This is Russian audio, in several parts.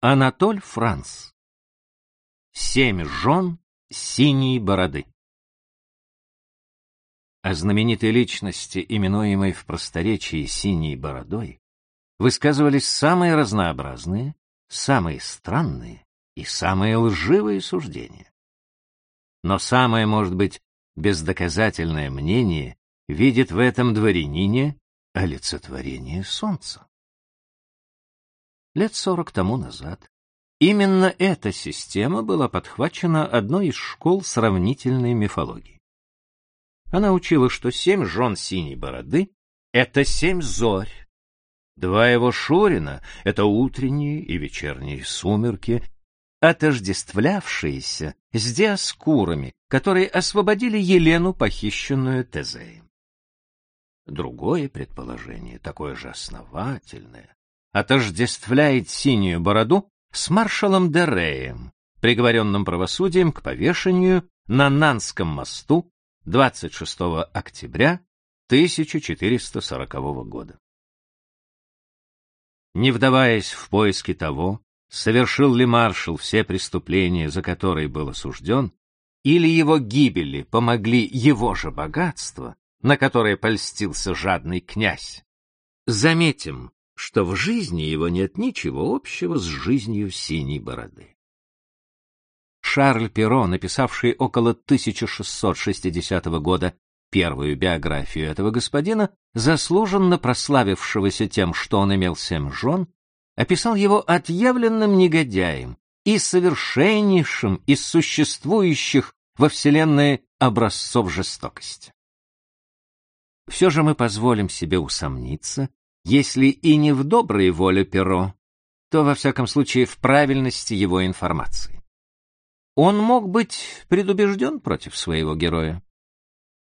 Анатоль Франц. Семь жен синей бороды. О знаменитой личности, именуемой в просторечии синей бородой, высказывались самые разнообразные, самые странные и самые лживые суждения. Но самое, может быть, бездоказательное мнение видит в этом дворянине олицетворение солнца лет сорок тому назад. Именно эта система была подхвачена одной из школ сравнительной мифологии. Она учила, что семь жен синей бороды — это семь зорь. Два его Шурина — это утренние и вечерние сумерки, отождествлявшиеся с диаскурами, которые освободили Елену, похищенную Тезеем. Другое предположение, такое же основательное, отождествляет синюю бороду с маршалом Дереем, приговоренным правосудием к повешению на Нанском мосту 26 октября 1440 года. Не вдаваясь в поиски того, совершил ли маршал все преступления, за которые был осужден, или его гибели помогли его же богатства, на которое польстился жадный князь, заметим, что в жизни его нет ничего общего с жизнью синей бороды. Шарль Перро, написавший около 1660 года первую биографию этого господина, заслуженно прославившегося тем, что он имел семь жен, описал его отъявленным негодяем и совершеннейшим из существующих во Вселенной образцов жестокости. Все же мы позволим себе усомниться, если и не в доброй воле Перо, то, во всяком случае, в правильности его информации. Он мог быть предубежден против своего героя.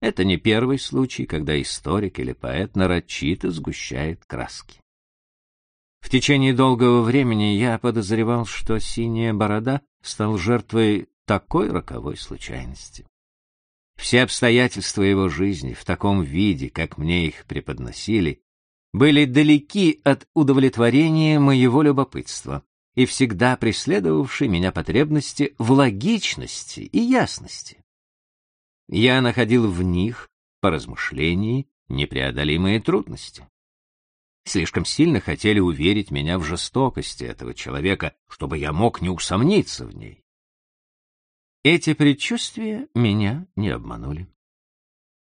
Это не первый случай, когда историк или поэт нарочито сгущает краски. В течение долгого времени я подозревал, что синяя борода стал жертвой такой роковой случайности. Все обстоятельства его жизни в таком виде, как мне их преподносили, были далеки от удовлетворения моего любопытства и всегда преследовавшей меня потребности в логичности и ясности. Я находил в них, по размышлении, непреодолимые трудности. Слишком сильно хотели уверить меня в жестокости этого человека, чтобы я мог не усомниться в ней. Эти предчувствия меня не обманули.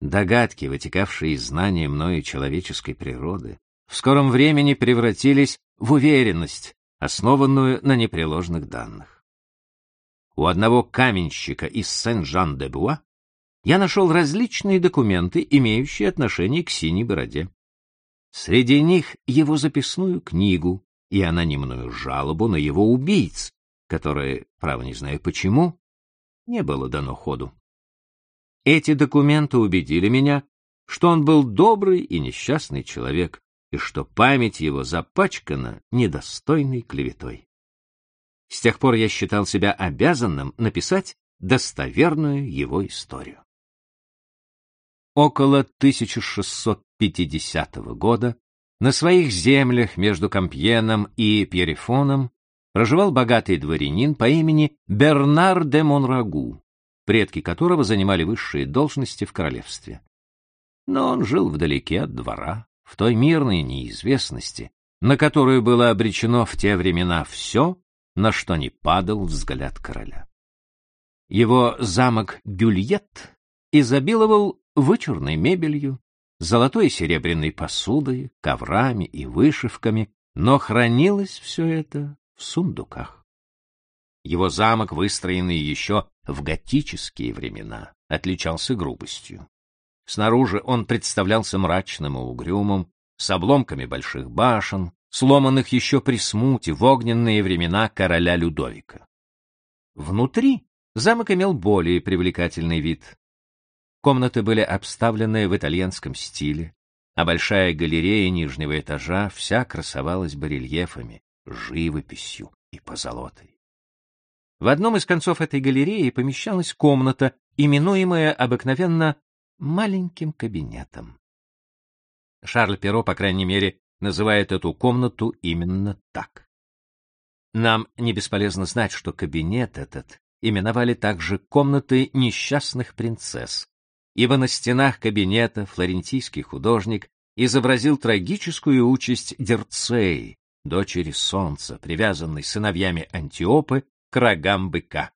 Догадки, вытекавшие из знания мною человеческой природы, в скором времени превратились в уверенность, основанную на непреложных данных. У одного каменщика из Сен-Жан-де-Буа я нашел различные документы, имеющие отношение к синей бороде. Среди них его записную книгу и анонимную жалобу на его убийц, которые, право не знаю почему, не было дано ходу. Эти документы убедили меня, что он был добрый и несчастный человек, и что память его запачкана недостойной клеветой. С тех пор я считал себя обязанным написать достоверную его историю. Около 1650 года на своих землях между Компьеном и Пьерифоном проживал богатый дворянин по имени Бернар де Монрагу, предки которого занимали высшие должности в королевстве. Но он жил вдалеке от двора, в той мирной неизвестности, на которую было обречено в те времена все, на что не падал взгляд короля. Его замок Гюльет изобиловал вычурной мебелью, золотой и серебряной посудой, коврами и вышивками, но хранилось все это в сундуках. Его замок, выстроенный еще в готические времена, отличался грубостью. Снаружи он представлялся мрачным и угрюмым, с обломками больших башен, сломанных еще при смуте в огненные времена короля Людовика. Внутри замок имел более привлекательный вид. Комнаты были обставлены в итальянском стиле, а большая галерея нижнего этажа вся красовалась барельефами, живописью и позолотой. В одном из концов этой галереи помещалась комната, именуемая обыкновенно маленьким кабинетом. Шарль Перо, по крайней мере, называет эту комнату именно так. Нам не бесполезно знать, что кабинет этот именовали также комнатой несчастных принцесс, ибо на стенах кабинета флорентийский художник изобразил трагическую участь Дерцеи, дочери солнца, привязанной сыновьями Антиопы к рогам быка.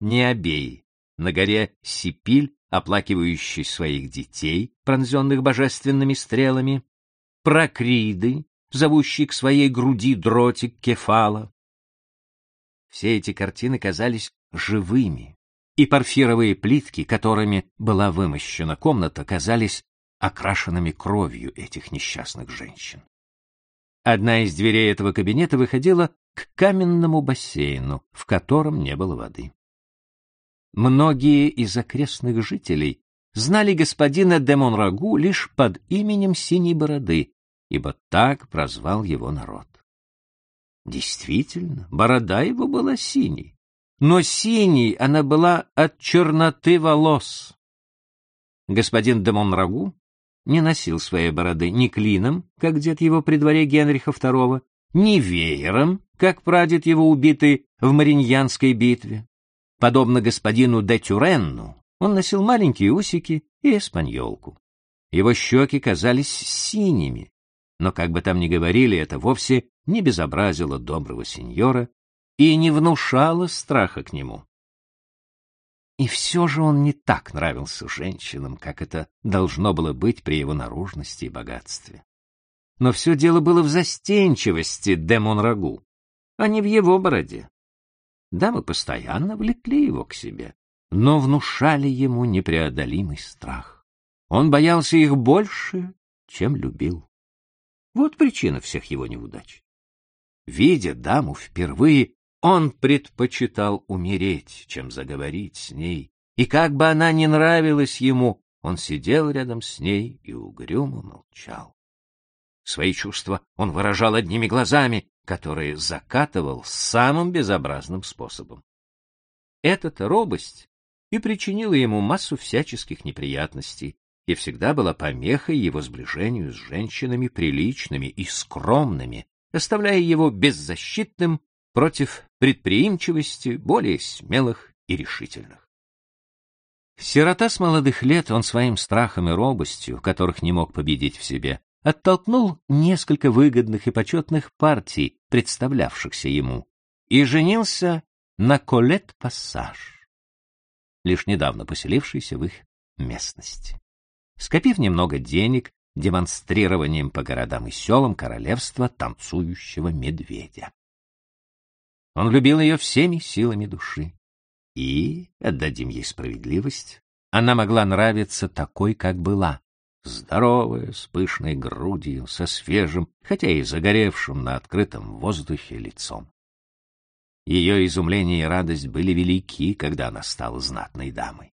Необеи, на горе Сипиль, оплакивающий своих детей, пронзенных божественными стрелами, Прокриды, зовущий к своей груди дротик Кефала. Все эти картины казались живыми, и порфировые плитки, которыми была вымощена комната, казались окрашенными кровью этих несчастных женщин. Одна из дверей этого кабинета выходила к каменному бассейну, в котором не было воды. Многие из окрестных жителей знали господина де Монрагу лишь под именем Синей Бороды, ибо так прозвал его народ. Действительно, борода его была синей, но синей она была от черноты волос. Господин де Монрагу не носил своей бороды ни клином, как дед его при дворе Генриха II, ни веером, как прадед его убитый в Мариньянской битве. Подобно господину де Тюренну, он носил маленькие усики и эспаньолку. Его щеки казались синими, но, как бы там ни говорили, это вовсе не безобразило доброго сеньора и не внушало страха к нему. И все же он не так нравился женщинам, как это должно было быть при его наружности и богатстве. Но все дело было в застенчивости де Монрагу, а не в его бороде. Дамы постоянно влекли его к себе, но внушали ему непреодолимый страх. Он боялся их больше, чем любил. Вот причина всех его неудач. Видя даму впервые, он предпочитал умереть, чем заговорить с ней, и как бы она ни нравилась ему, он сидел рядом с ней и угрюмо молчал. Свои чувства он выражал одними глазами, которые закатывал самым безобразным способом. Эта-то робость и причинила ему массу всяческих неприятностей, и всегда была помехой его сближению с женщинами приличными и скромными, оставляя его беззащитным против предприимчивости более смелых и решительных. Сирота с молодых лет, он своим страхом и робостью, которых не мог победить в себе, оттолкнул несколько выгодных и почетных партий, представлявшихся ему, и женился на Колет Пассаж, лишь недавно поселившийся в их местности. Скопив немного денег демонстрированием по городам и селам королевства танцующего медведя. Он любил ее всеми силами души. И, отдадим ей справедливость, она могла нравиться такой, как была, здоровая, с пышной грудью, со свежим, хотя и загоревшим на открытом воздухе лицом. Ее изумление и радость были велики, когда она стала знатной дамой.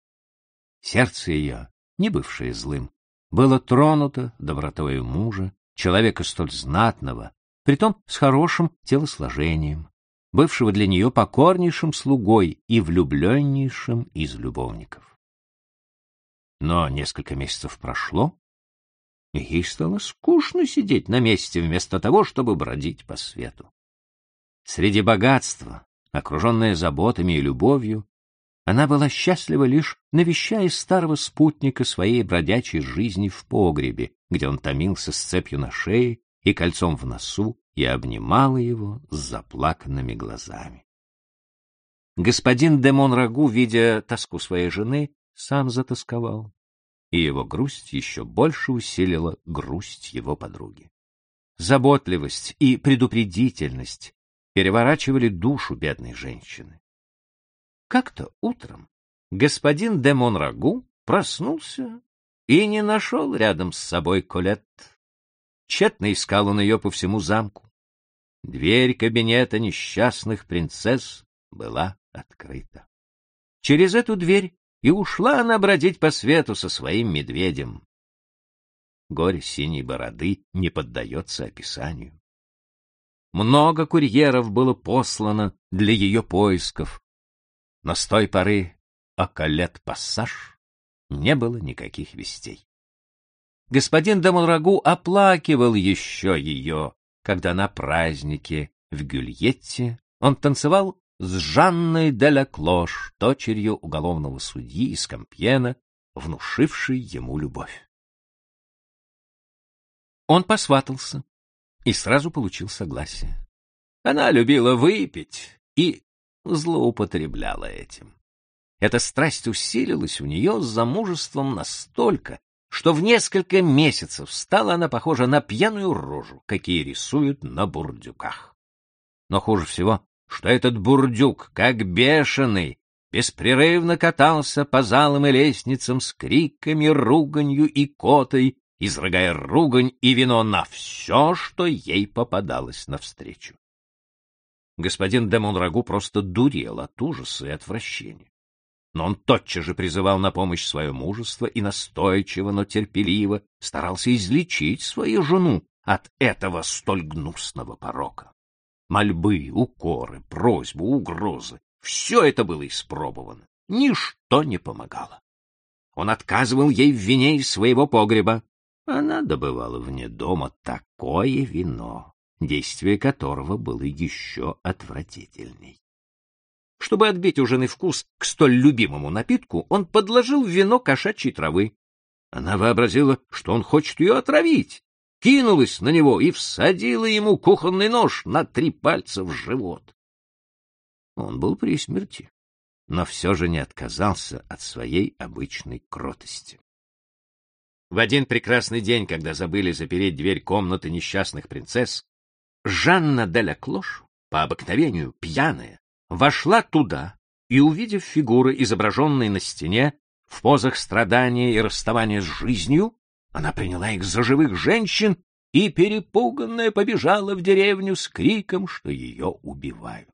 Сердце ее, не бывшее злым, было тронуто добротой мужа, человека столь знатного, притом с хорошим телосложением, бывшего для нее покорнейшим слугой и влюбленнейшим из любовников. Но несколько месяцев прошло, и ей стало скучно сидеть на месте вместо того, чтобы бродить по свету. Среди богатства, окруженная заботами и любовью, она была счастлива лишь навещая старого спутника своей бродячей жизни в погребе, где он томился с цепью на шее и кольцом в носу, и обнимала его с заплаканными глазами. Господин де Монрагу, видя тоску своей жены, сам затасковал, и его грусть еще больше усилила грусть его подруги. Заботливость и предупредительность переворачивали душу бедной женщины. Как-то утром господин де Монрагу проснулся и не нашел рядом с собой Колет. Тщетно искал он ее по всему замку. Дверь кабинета несчастных принцесс была открыта. Через эту дверь и ушла она бродить по свету со своим медведем. Горе синей бороды не поддается описанию. Много курьеров было послано для ее поисков, но с той поры о Калет-Пассаж не было никаких вестей. Господин Дамалрагу оплакивал еще ее, когда на празднике в Гюльетте он танцевал с Жанной де ла Клош, дочерью уголовного судьи из Кампьена, внушившей ему любовь. Он посватался и сразу получил согласие. Она любила выпить и злоупотребляла этим. Эта страсть усилилась у нее с замужеством настолько, что в несколько месяцев стала она похожа на пьяную рожу, какие рисуют на бурдюках. Но хуже всего, что этот бурдюк, как бешеный, беспрерывно катался по залам и лестницам с криками, руганью и котой, изрыгая ругань и вино на все, что ей попадалось навстречу. Господин де Монрагу просто дурел от ужаса и отвращения. Но он тотчас же призывал на помощь свое мужество и настойчиво, но терпеливо старался излечить свою жену от этого столь гнусного порока. Мольбы, укоры, просьбы, угрозы — все это было испробовано. Ничто не помогало. Он отказывал ей в вине из своего погреба. Она добывала вне дома такое вино, действие которого было еще отвратительней. Чтобы отбить у жены вкус к столь любимому напитку, он подложил в вино кошачьей травы. Она вообразила, что он хочет ее отравить, кинулась на него и всадила ему кухонный нож на три пальца в живот. Он был при смерти, но все же не отказался от своей обычной кротости. В один прекрасный день, когда забыли запереть дверь комнаты несчастных принцесс, Жанна де ла Клош, по обыкновению пьяная, вошла туда и, увидев фигуры, изображенные на стене, в позах страдания и расставания с жизнью, она приняла их за живых женщин и, перепуганная, побежала в деревню с криком, что ее убивают.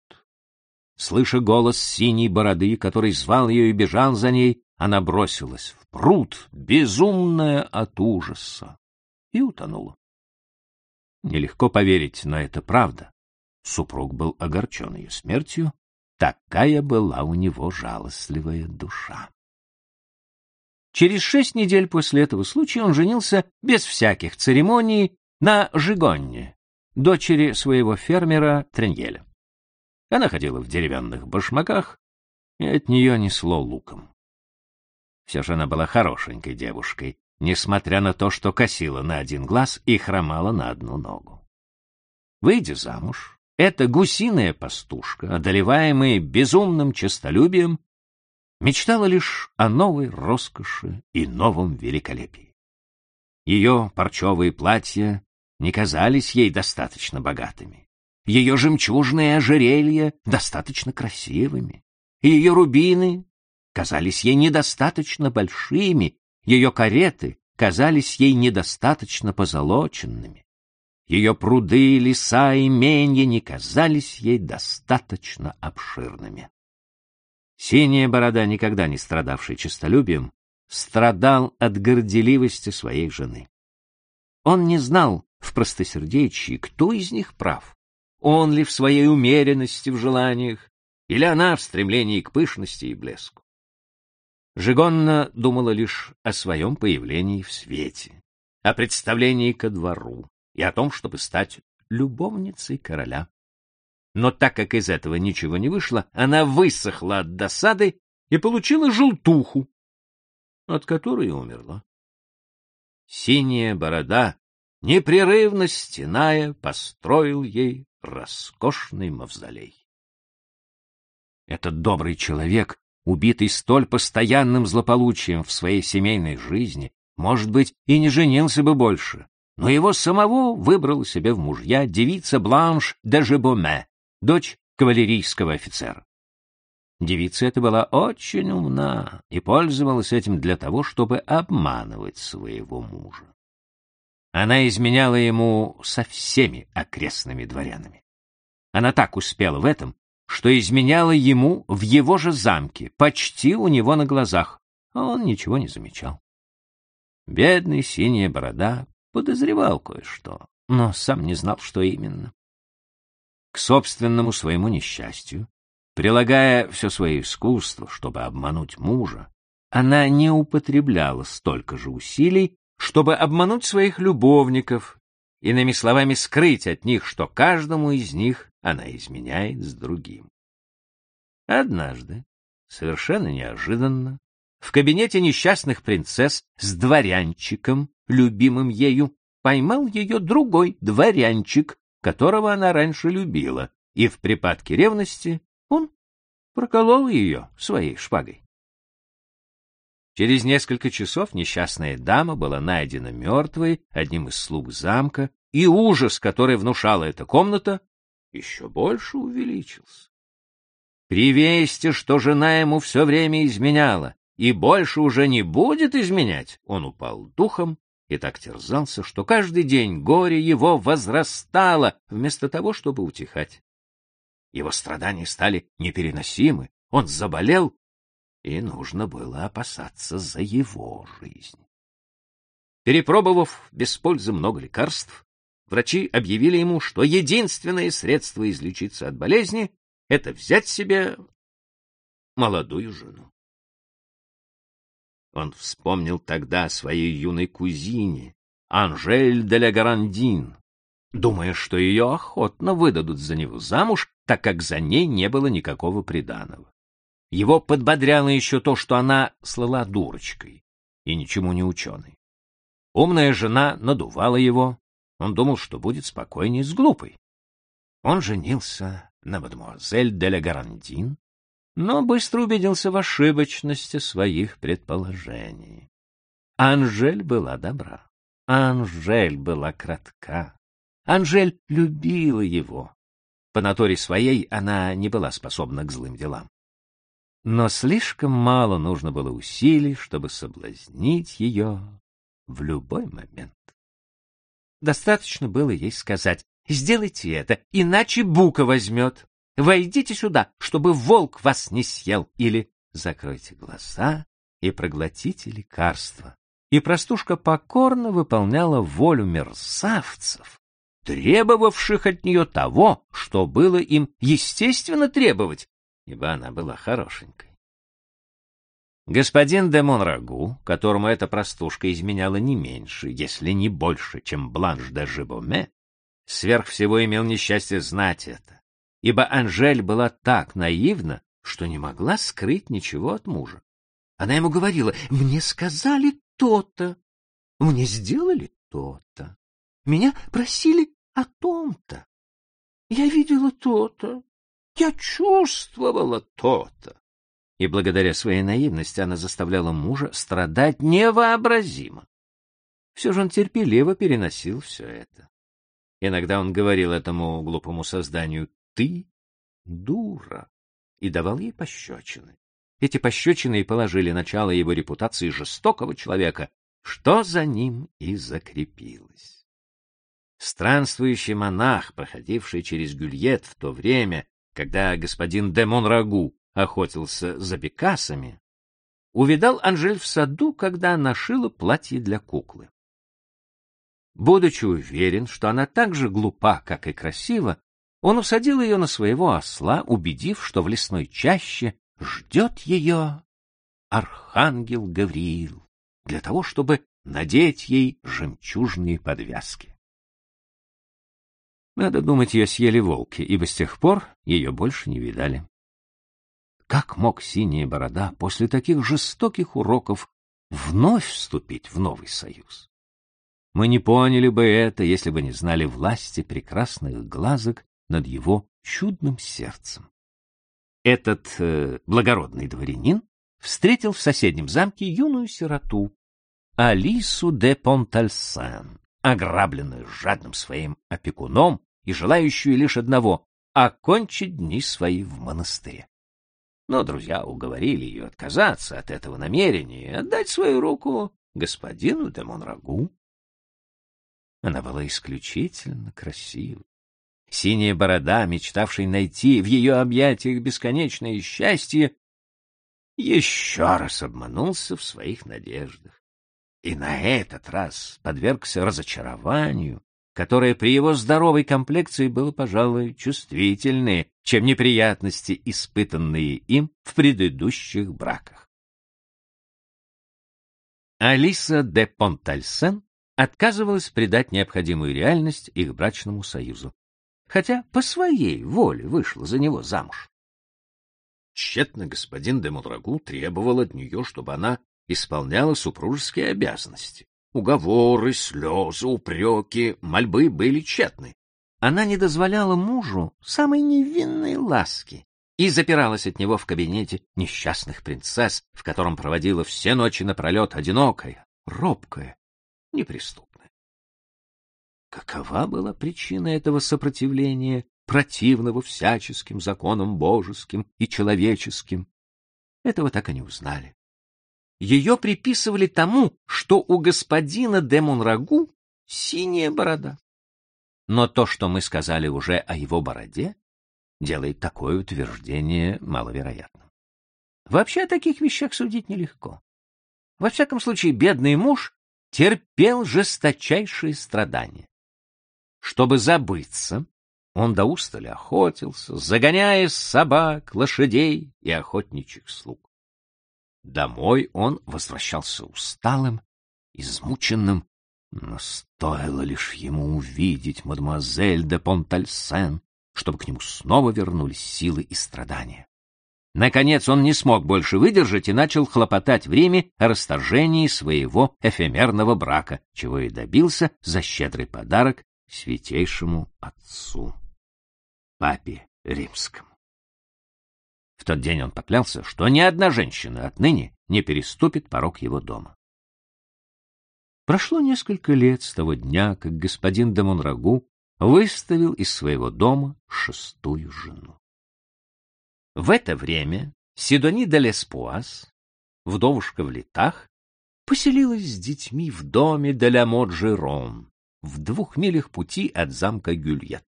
Слыша голос синей бороды, который звал ее и бежал за ней, она бросилась в пруд, безумная от ужаса, и утонула. Нелегко поверить, но это правда. Супруг был огорчен ее смертью, такая была у него жалостливая душа. Через шесть недель после этого случая он женился без всяких церемоний на Жигонне, дочери своего фермера Треньеля. Она ходила в деревянных башмаках, и от нее несло луком. Все же она была хорошенькой девушкой, несмотря на то, что косила на один глаз и хромала на одну ногу. Выйдя замуж, эта гусиная пастушка, одолеваемая безумным честолюбием, мечтала лишь о новой роскоши и новом великолепии. Ее парчевые платья не казались ей достаточно богатыми, ее жемчужные ожерелья достаточно красивыми, ее рубины казались ей недостаточно большими, ее кареты казались ей недостаточно позолоченными, ее пруды, леса и менья не казались ей достаточно обширными. Синяя борода, никогда не страдавший честолюбием, страдал от горделивости своей жены. Он не знал в простосердечии, кто из них прав. Он ли в своей умеренности в желаниях, или она в стремлении к пышности и блеску. Жигонна думала лишь о своем появлении в свете, о представлении ко двору и о том, чтобы стать любовницей короля. Но так как из этого ничего не вышло, она высохла от досады и получила желтуху, от которой умерла. Синяя борода, непрерывно стеная, построил ей роскошный мавзолей. Этот добрый человек, убитый столь постоянным злополучием в своей семейной жизни, может быть, и не женился бы больше, но его самого выбрала себе в мужья девица Бланш де Жебоме, дочь кавалерийского офицера. Девица эта была очень умна и пользовалась этим для того, чтобы обманывать своего мужа. Она изменяла ему со всеми окрестными дворянами. Она так успела в этом, что изменяла ему в его же замке, почти у него на глазах, а он ничего не замечал. Бедный синяя борода подозревал кое-что, но сам не знал, что именно к собственному своему несчастью, прилагая все свое искусство, чтобы обмануть мужа, она не употребляла столько же усилий, чтобы обмануть своих любовников, иными словами, скрыть от них, что каждому из них она изменяет с другим. Однажды, совершенно неожиданно, в кабинете несчастных принцесс с дворянчиком, любимым ею, поймал ее другой дворянчик, которого она раньше любила, и в припадке ревности он проколол ее своей шпагой. Через несколько часов несчастная дама была найдена мертвой одним из слуг замка, и ужас, который внушала эта комната, еще больше увеличился. При вести, что жена ему все время изменяла и больше уже не будет изменять, он упал духом и так терзался, что каждый день горе его возрастало, вместо того, чтобы утихать. Его страдания стали непереносимы, он заболел, и нужно было опасаться за его жизнь. Перепробовав без пользы много лекарств, врачи объявили ему, что единственное средство излечиться от болезни — это взять себе молодую жену. Он вспомнил тогда о своей юной кузине, Анжель де ла Гарандин, думая, что ее охотно выдадут за него замуж, так как за ней не было никакого приданого. Его подбодряло еще то, что она слыла дурочкой и ничему не ученой. Умная жена надувала его, он думал, что будет спокойнее с глупой. Он женился на мадемуазель де ла Гарандин, но быстро убедился в ошибочности своих предположений. Анжель была добра, Анжель была кратка, Анжель любила его. По натуре своей она не была способна к злым делам. Но слишком мало нужно было усилий, чтобы соблазнить ее в любой момент. Достаточно было ей сказать «Сделайте это, иначе Бука возьмет». Войдите сюда, чтобы волк вас не съел, или закройте глаза и проглотите лекарство. И простушка покорно выполняла волю мерзавцев, требовавших от нее того, что было им естественно требовать, ибо она была хорошенькой. Господин де Монрагу, которому эта простушка изменяла не меньше, если не больше, чем Бланш де Жибоме, сверх всего имел несчастье знать это ибо Анжель была так наивна, что не могла скрыть ничего от мужа. Она ему говорила, мне сказали то-то, мне сделали то-то, меня просили о том-то, я видела то-то, я чувствовала то-то. И благодаря своей наивности она заставляла мужа страдать невообразимо. Все же он терпеливо переносил все это. Иногда он говорил этому глупому созданию ты дура, и давал ей пощечины. Эти пощечины и положили начало его репутации жестокого человека, что за ним и закрепилось. Странствующий монах, проходивший через Гюльет в то время, когда господин де Монрагу охотился за бекасами, увидал Анжель в саду, когда она шила платье для куклы. Будучи уверен, что она так же глупа, как и красива, он усадил ее на своего осла, убедив, что в лесной чаще ждет ее архангел Гавриил для того, чтобы надеть ей жемчужные подвязки. Надо думать, ее съели волки, ибо с тех пор ее больше не видали. Как мог синяя борода после таких жестоких уроков вновь вступить в новый союз? Мы не поняли бы это, если бы не знали власти прекрасных глазок над его чудным сердцем. Этот э, благородный дворянин встретил в соседнем замке юную сироту Алису де Понтальсен, ограбленную жадным своим опекуном и желающую лишь одного — окончить дни свои в монастыре. Но друзья уговорили ее отказаться от этого намерения и отдать свою руку господину де Монрагу. Она была исключительно красива. Синяя борода, мечтавший найти в ее объятиях бесконечное счастье, еще раз обманулся в своих надеждах. И на этот раз подвергся разочарованию, которое при его здоровой комплекции было, пожалуй, чувствительнее, чем неприятности, испытанные им в предыдущих браках. Алиса де Понтальсен отказывалась придать необходимую реальность их брачному союзу. Хотя по своей воле вышла за него замуж. Тщетно господин де Мудрагу требовал от нее, чтобы она исполняла супружеские обязанности. Уговоры, слезы, упреки, мольбы были тщетны. Она не дозволяла мужу самой невинной ласки и запиралась от него в кабинете несчастных принцесс, в котором проводила все ночи напролет одинокая, робкая, неприступная. Какова была причина этого сопротивления, противного всяческим законам божеским и человеческим? Этого так и не узнали ее приписывали тому, что у господина де Монрагу синяя борода. Но то, что мы сказали уже о его бороде, делает такое утверждение маловероятным. Вообще о таких вещах судить нелегко. Во всяком случае, бедный муж терпел жесточайшие страдания. Чтобы забыться, он до устали охотился, загоняя собак, лошадей и охотничьих слуг. Домой он возвращался усталым, измученным, но стоило лишь ему увидеть мадемуазель де Понтальсен, чтобы к нему снова вернулись силы и страдания. Наконец он не смог больше выдержать и начал хлопотать в Риме о расторжении своего эфемерного брака, чего и добился за щедрый подарок святейшему отцу, папе римскому. В тот день он поклялся, что ни одна женщина отныне не переступит порог его дома. Прошло несколько лет с того дня, как господин де Монрагу выставил из своего дома шестую жену. В это время Сидони де Леспуас, вдовушка в летах, поселилась с детьми в доме де ля Моджерон, в двух милях пути от замка Гюльет.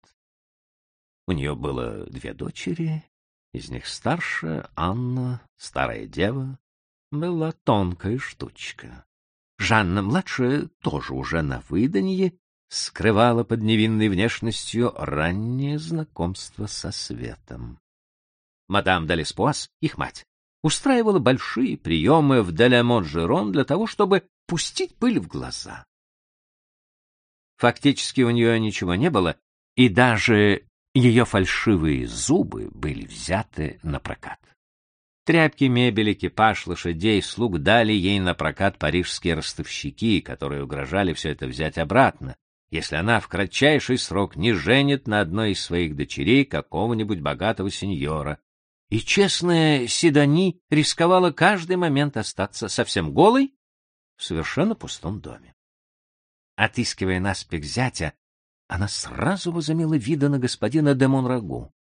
У нее было две дочери из них старшая, Анна, старая дева, была тонкая штучка. Жанна-младшая, тоже уже на выданье, скрывала под невинной внешностью раннее знакомство со светом. Мадам Далеспуас, их мать, устраивала большие приемы в Делямон-Жерон для того, чтобы пустить пыль в глаза. Фактически у нее ничего не было, и даже ее фальшивые зубы были взяты на прокат. Тряпки, мебель, экипаж, лошадей, слуг дали ей на прокат парижские ростовщики, которые угрожали все это взять обратно, если она в кратчайший срок не женит на одной из своих дочерей какого-нибудь богатого сеньора. И честная Сидони рисковала каждый момент остаться совсем голой в совершенно пустом доме. Отыскивая наспех зятя, она сразу возымела вида на господина де Монрагу.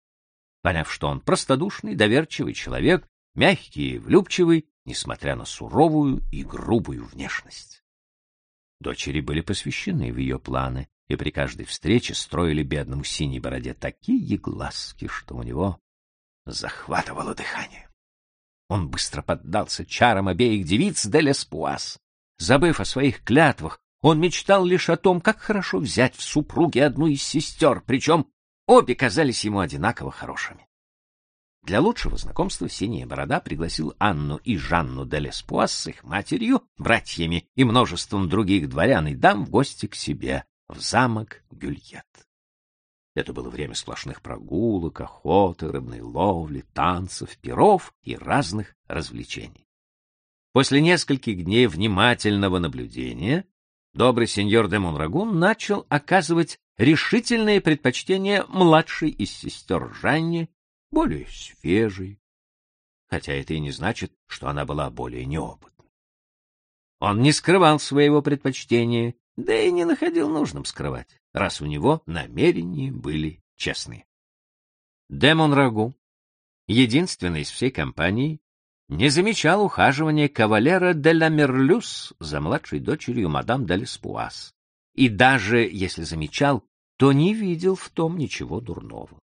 Поняв, что он простодушный, доверчивый человек, мягкий и влюбчивый, несмотря на суровую и грубую внешность. Дочери были посвящены в ее планы, и при каждой встрече строили бедному синей бороде такие глазки, что у него захватывало дыхание. Он быстро поддался чарам обеих девиц де Леспуас. Забыв о своих клятвах, он мечтал лишь о том, как хорошо взять в супруги одну из сестер, причем обе казались ему одинаково хорошими. Для лучшего знакомства Синяя Борода пригласил Анну и Жанну де Леспуас с их матерью, братьями и множеством других дворян и дам в гости к себе, в замок Гюльет. Это было время сплошных прогулок, охоты, рыбной ловли, танцев, пиров и разных развлечений. После нескольких дней внимательного наблюдения добрый сеньор де Монрагун начал оказывать решительное предпочтение младшей из сестер Жанне, более свежей, хотя это и не значит, что она была более неопытной. Он не скрывал своего предпочтения, да и не находил нужным скрывать, раз у него намерения были честные. Де Монрагу, единственный из всей компании, не замечал ухаживания кавалера де ла Мерлюс за младшей дочерью мадам де Леспуас. И даже если замечал, то не видел в том ничего дурного.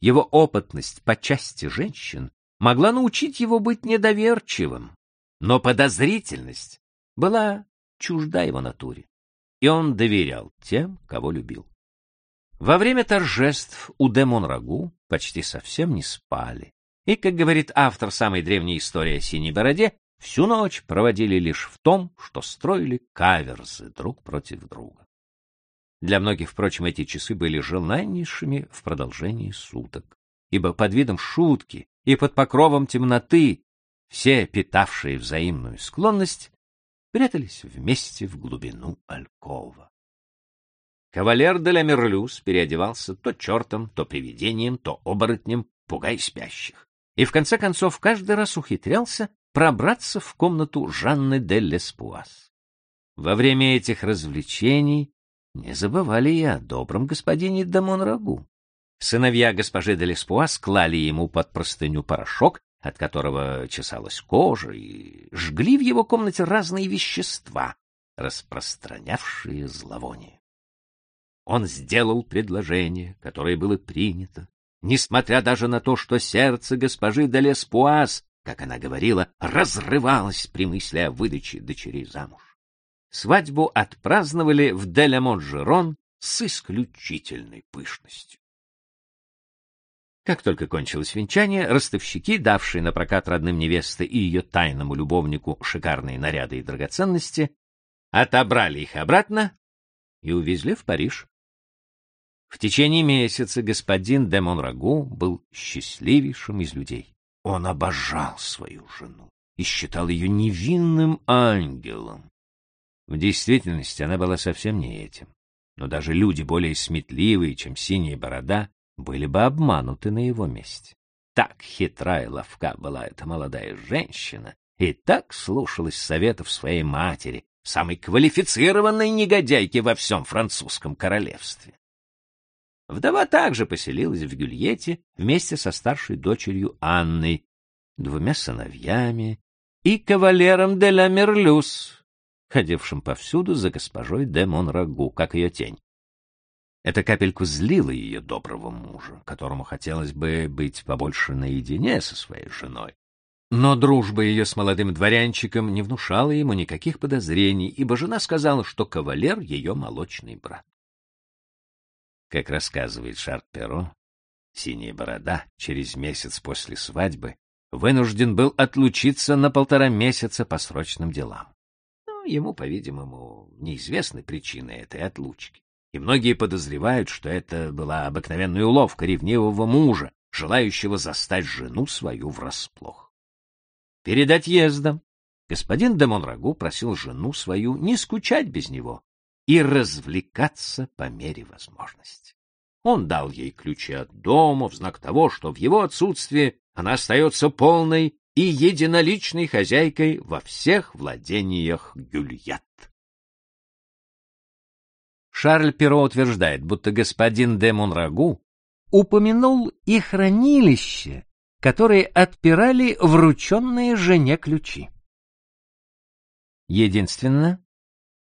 Его опытность по части женщин могла научить его быть недоверчивым, но подозрительность была чужда его натуре, и он доверял тем, кого любил. Во время торжеств у де Монрагу почти совсем не спали, и, как говорит автор самой древней истории о Синей Бороде, всю ночь проводили лишь в том, что строили каверзы друг против друга. Для многих, впрочем, эти часы были желаннейшими в продолжении суток, ибо под видом шутки и под покровом темноты все, питавшие взаимную склонность, прятались вместе в глубину алькова. Кавалер де ла Мерлюс переодевался то чертом, то привидением, то оборотнем, пугай спящих. И в конце концов каждый раз ухитрялся пробраться в комнату Жанны де Леспуас. Во время этих развлечений не забывали и о добром господине де Монрагу. Сыновья госпожи де Леспуас клали ему под простыню порошок, от которого чесалась кожа, и жгли в его комнате разные вещества, распространявшие зловоние. Он сделал предложение, которое было принято, несмотря даже на то, что сердце госпожи де Леспуас, как она говорила, разрывалось при мысли о выдаче дочерей замуж. Свадьбу отпраздновали в Делямон-Жерон с исключительной пышностью. Как только кончилось венчание, ростовщики, давшие на прокат родным невесты и ее тайному любовнику шикарные наряды и драгоценности, отобрали их обратно и увезли в Париж. В течение месяца господин де Монрагу был счастливейшим из людей. Он обожал свою жену и считал ее невинным ангелом. В действительности она была совсем не этим. Но даже люди более сметливые, чем синяя борода, были бы обмануты на его месте. Так хитра и ловка была эта молодая женщина, и так слушалась советов своей матери, самой квалифицированной негодяйки во всем французском королевстве. Вдова также поселилась в Гюльете вместе со старшей дочерью Анной, двумя сыновьями и кавалером де ла Мерлюс, ходившим повсюду за госпожой де Монрагу, как ее тень. Эта капельку злила ее доброго мужа, которому хотелось бы быть побольше наедине со своей женой. Но дружба ее с молодым дворянчиком не внушала ему никаких подозрений, ибо жена сказала, что кавалер — ее молочный брат. Как рассказывает Шарт Перо, Синяя Борода через месяц после свадьбы вынужден был отлучиться на полтора месяца по срочным делам. Но ему, по-видимому, неизвестны причины этой отлучки, и многие подозревают, что это была обыкновенная уловка ревнивого мужа, желающего застать жену свою врасплох. Перед отъездом господин де Монрагу просил жену свою не скучать без него и развлекаться по мере возможности. Он дал ей ключи от дома в знак того, что в его отсутствие она остается полной и единоличной хозяйкой во всех владениях Гюльят. Шарль Перо утверждает, будто господин де Монрагу упомянул и хранилище, которые отпирали врученные жене ключи. Единственно,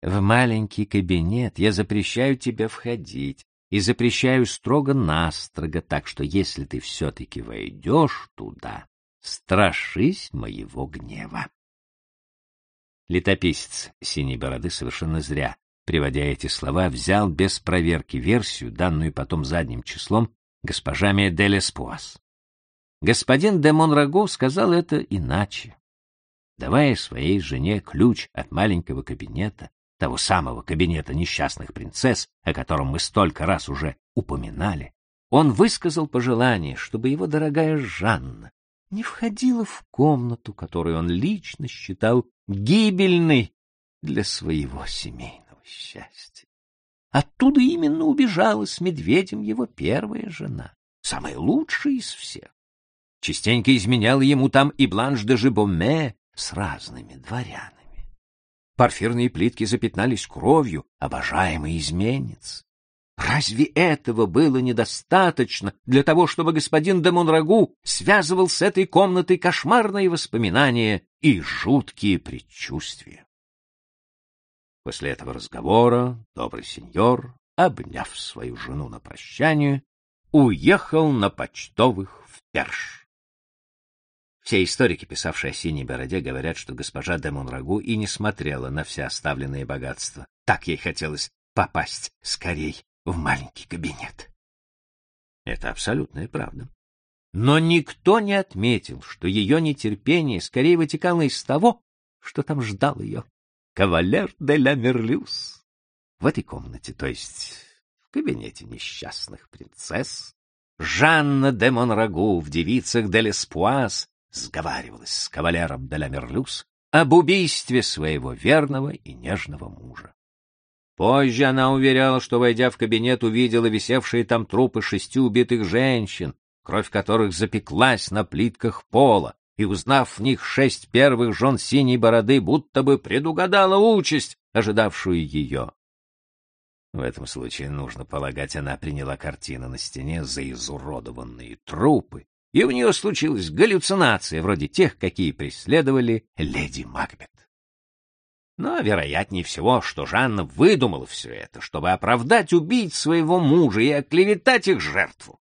в маленький кабинет я запрещаю тебе входить и запрещаю строго-настрого, так что если ты все-таки войдешь туда, страшись моего гнева. Летописец Синей Бороды совершенно зря, приводя эти слова, взял без проверки версию, данную потом задним числом госпожами де Леспуас. Господин де Монраго сказал это иначе. Давая своей жене ключ от маленького кабинета, того самого кабинета несчастных принцесс, о котором мы столько раз уже упоминали, он высказал пожелание, чтобы его дорогая Жанна не входила в комнату, которую он лично считал гибельной для своего семейного счастья. Оттуда именно убежала с медведем его первая жена, самая лучшая из всех. Частенько изменяла ему там и Бланш де Жибоме с разными дворянами. Парфирные плитки запятнались кровью, обожаемой изменниц. Разве этого было недостаточно для того, чтобы господин де Монрагу связывал с этой комнатой кошмарные воспоминания и жуткие предчувствия? После этого разговора добрый сеньор, обняв свою жену на прощание, уехал на почтовых в Перш. Все историки, писавшие о синей бороде, говорят, что госпожа де Монрагу и не смотрела на все оставленные богатства. Так ей хотелось попасть скорей в маленький кабинет. Это абсолютная правда. Но никто не отметил, что ее нетерпение скорее вытекало из того, что там ждал ее кавалер де ла Мерлюс. В этой комнате, то есть в кабинете несчастных принцесс, Жанна де Монрагу в девицах де Леспуаз сговаривалась с кавалером де ла Мерлюс об убийстве своего верного и нежного мужа. Позже она уверяла, что, войдя в кабинет, увидела висевшие там трупы шести убитых женщин, кровь которых запеклась на плитках пола, и, узнав в них шесть первых жен синей бороды, будто бы предугадала участь, ожидавшую ее. В этом случае, нужно полагать, она приняла картину на стене за изуродованные трупы, и у нее случилась галлюцинация, вроде тех, какие преследовали леди Макбет. Но вероятнее всего, что Жанна выдумала все это, чтобы оправдать убить своего мужа и оклеветать их жертву.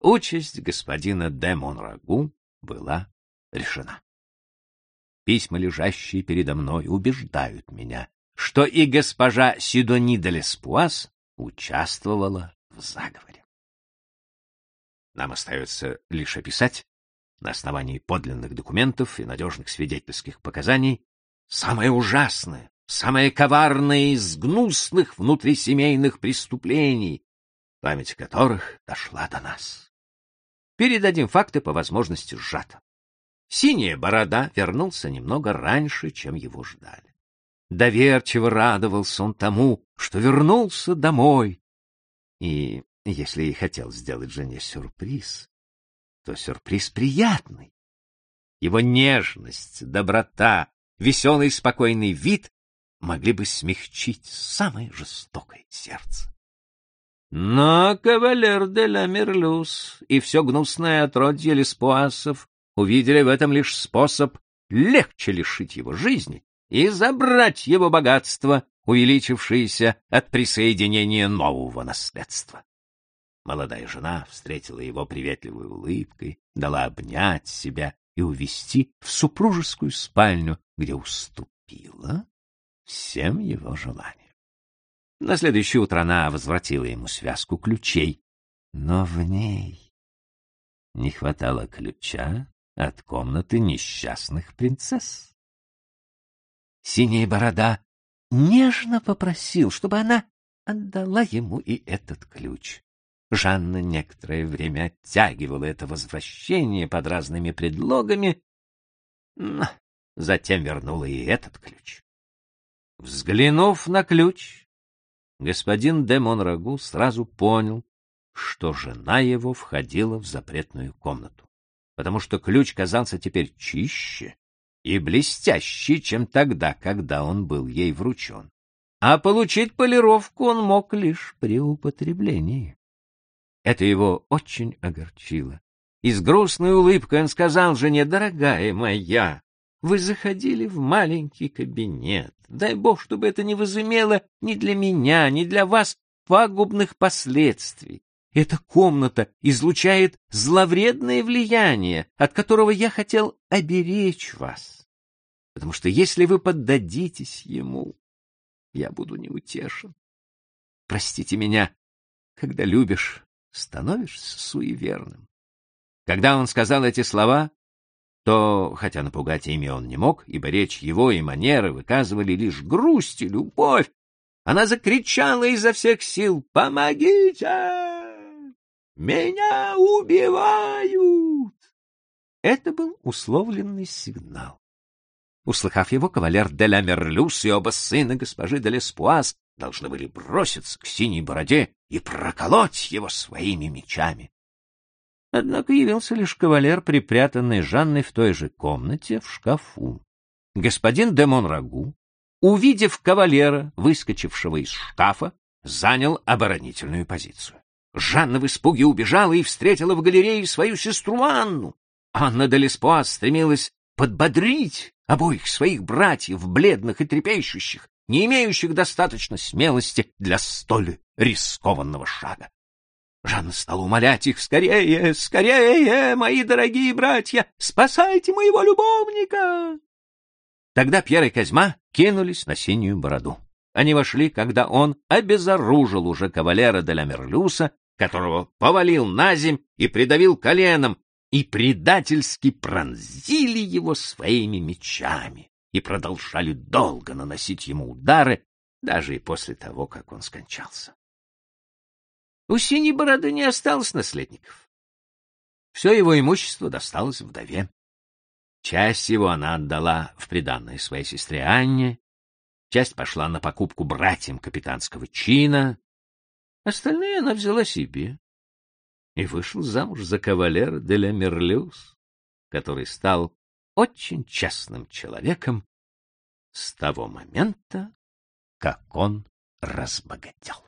Участь господина де Монрагу была решена. Письма, лежащие передо мной, убеждают меня, что и госпожа Сидони де Леспуас участвовала в заговоре. Нам остается лишь описать, на основании подлинных документов и надежных свидетельских показаний, самое ужасное, самое коварное из гнусных внутрисемейных преступлений, память которых дошла до нас. Передадим факты по возможности сжато. Синяя борода вернулся немного раньше, чем его ждали. Доверчиво радовался он тому, что вернулся домой. И если и хотел сделать жене сюрприз, то сюрприз приятный. Его нежность, доброта, веселый спокойный вид могли бы смягчить самое жестокое сердце. Но кавалер де ла Мерлюс и все гнусное отродье Леспуасов увидели в этом лишь способ легче лишить его жизни и забрать его богатство, увеличившееся от присоединения нового наследства. Молодая жена встретила его приветливой улыбкой, дала обнять себя и увести в супружескую спальню, где уступила всем его желаниям. На следующее утро она возвратила ему связку ключей, но в ней не хватало ключа от комнаты несчастных принцесс. Синяя борода нежно попросил, чтобы она отдала ему и этот ключ. Жанна некоторое время оттягивала это возвращение под разными предлогами, но затем вернула и этот ключ. Взглянув на ключ, господин де Монрагу сразу понял, что жена его входила в запретную комнату, потому что ключ казался теперь чище и блестяще, чем тогда, когда он был ей вручен. А получить полировку он мог лишь при употреблении. Это его очень огорчило. И с грустной улыбкой он сказал жене, «Дорогая моя, вы заходили в маленький кабинет. Дай бог, чтобы это не возымело ни для меня, ни для вас пагубных последствий. Эта комната излучает зловредное влияние, от которого я хотел оберечь вас. Потому что если вы поддадитесь ему, я буду неутешен. Простите меня, когда любишь, становишься суеверным. Когда он сказал эти слова, то, хотя напугать ими он не мог, ибо речь его и манеры выказывали лишь грусть и любовь, она закричала изо всех сил «Помогите! Меня убивают!» Это был условленный сигнал. Услыхав его, кавалер де ла Мерлюс и оба сына госпожи де Леспуаз должны были броситься к синей бороде и проколоть его своими мечами. Однако явился лишь кавалер, припрятанный Жанной в той же комнате в шкафу. Господин де Монрагу, увидев кавалера, выскочившего из шкафа, занял оборонительную позицию. Жанна в испуге убежала и встретила в галерее свою сестру Анну. Анна де Леспуаз стремилась подбодрить обоих своих братьев, бледных и трепещущих, не имеющих достаточно смелости для столь рискованного шага. Жанна стала умолять их «Скорее, скорее, мои дорогие братья, спасайте моего любовника!» Тогда Пьер и Козьма кинулись на синюю бороду. Они вошли, когда он обезоружил уже кавалера де ла Мерлюса, которого повалил на земь и придавил коленом, и предательски пронзили его своими мечами и продолжали долго наносить ему удары, даже и после того, как он скончался. У синей бороды не осталось наследников. Все его имущество досталось вдове. Часть его она отдала в приданное своей сестре Анне, часть пошла на покупку братьям капитанского чина, остальные она взяла себе и вышел замуж за кавалера де ля Мерлюс, который стал очень честным человеком с того момента, как он разбогател.